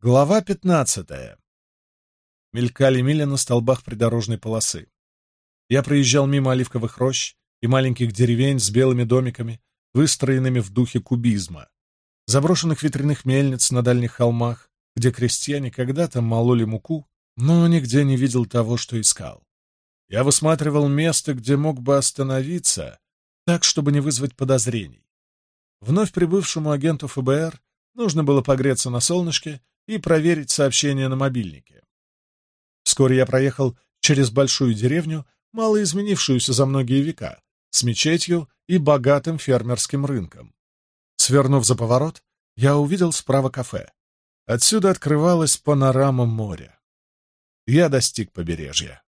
Глава 15. Мелькали мили на столбах придорожной полосы. Я проезжал мимо оливковых рощ и маленьких деревень с белыми домиками, выстроенными в духе кубизма, заброшенных ветряных мельниц на дальних холмах, где крестьяне когда-то мололи муку, но нигде не видел того, что искал. Я высматривал место, где мог бы остановиться, так, чтобы не вызвать подозрений. Вновь прибывшему агенту ФБР нужно было погреться на солнышке и проверить сообщение на мобильнике. Вскоре я проехал через большую деревню, мало изменившуюся за многие века, с мечетью и богатым фермерским рынком. Свернув за поворот, я увидел справа кафе. Отсюда открывалась панорама моря. Я достиг побережья.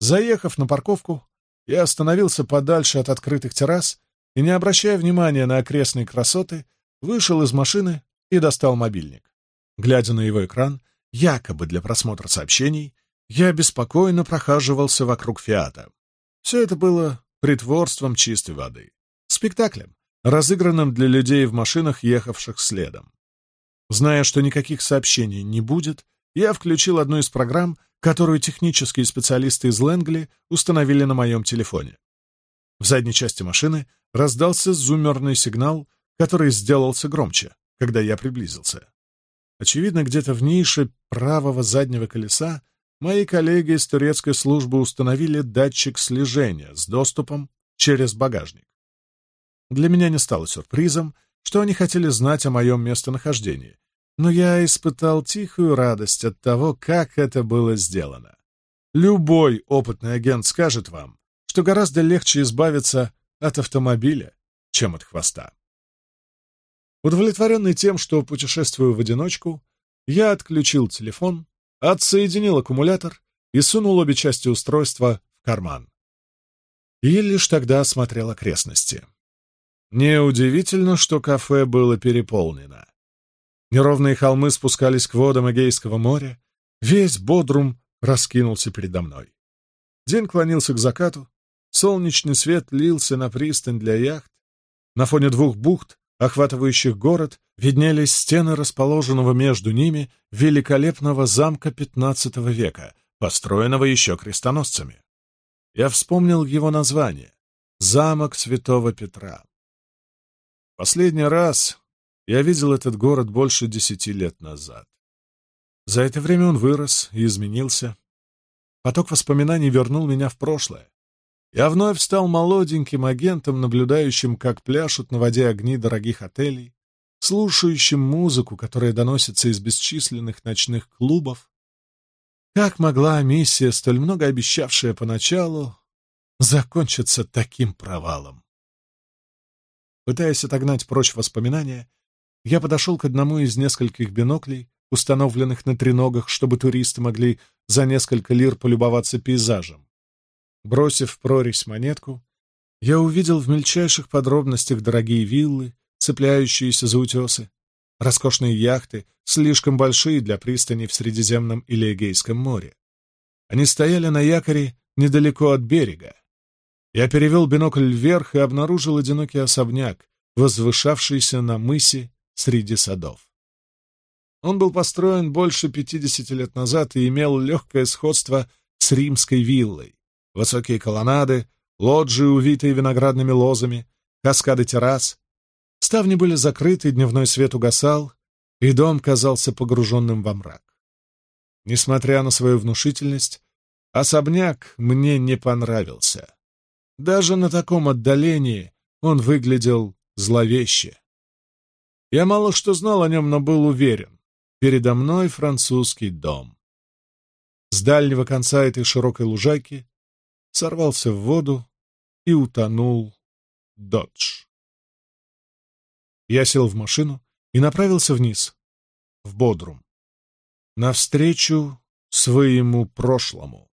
Заехав на парковку, я остановился подальше от открытых террас и, не обращая внимания на окрестные красоты, вышел из машины и достал мобильник. Глядя на его экран, якобы для просмотра сообщений, я беспокойно прохаживался вокруг Фиата. Все это было притворством чистой воды, спектаклем, разыгранным для людей в машинах, ехавших следом. Зная, что никаких сообщений не будет, я включил одну из программ, которую технические специалисты из Лэнгли установили на моем телефоне. В задней части машины раздался зумерный сигнал, который сделался громче, когда я приблизился. Очевидно, где-то в нише правого заднего колеса мои коллеги из турецкой службы установили датчик слежения с доступом через багажник. Для меня не стало сюрпризом, что они хотели знать о моем местонахождении, но я испытал тихую радость от того, как это было сделано. Любой опытный агент скажет вам, что гораздо легче избавиться от автомобиля, чем от хвоста. Удовлетворенный тем, что путешествую в одиночку, я отключил телефон, отсоединил аккумулятор и сунул обе части устройства в карман. И лишь тогда осмотрел окрестности. Неудивительно, что кафе было переполнено. Неровные холмы спускались к водам Эгейского моря, весь Бодрум раскинулся передо мной. День клонился к закату, солнечный свет лился на пристань для яхт, на фоне двух бухт охватывающих город, виднелись стены расположенного между ними великолепного замка XV века, построенного еще крестоносцами. Я вспомнил его название — «Замок Святого Петра». Последний раз я видел этот город больше десяти лет назад. За это время он вырос и изменился. Поток воспоминаний вернул меня в прошлое, я вновь стал молоденьким агентом, наблюдающим, как пляшут на воде огни дорогих отелей, слушающим музыку, которая доносится из бесчисленных ночных клубов. Как могла миссия, столь много обещавшая поначалу, закончиться таким провалом? Пытаясь отогнать прочь воспоминания, я подошел к одному из нескольких биноклей, установленных на треногах, чтобы туристы могли за несколько лир полюбоваться пейзажем. Бросив в прорезь монетку, я увидел в мельчайших подробностях дорогие виллы, цепляющиеся за утесы, роскошные яхты, слишком большие для пристани в Средиземном или Эгейском море. Они стояли на якоре недалеко от берега. Я перевел бинокль вверх и обнаружил одинокий особняк, возвышавшийся на мысе среди садов. Он был построен больше 50 лет назад и имел легкое сходство с римской виллой высокие колоннады, лоджии, увитые виноградными лозами, каскады террас. Ставни были закрыты, дневной свет угасал, и дом казался погруженным во мрак. Несмотря на свою внушительность, особняк мне не понравился. Даже на таком отдалении он выглядел зловеще. Я мало что знал о нем, но был уверен. Передо мной французский дом. С дальнего конца этой широкой лужайки сорвался в воду и утонул Додж. Я сел в машину и направился вниз, в Бодрум, навстречу своему прошлому.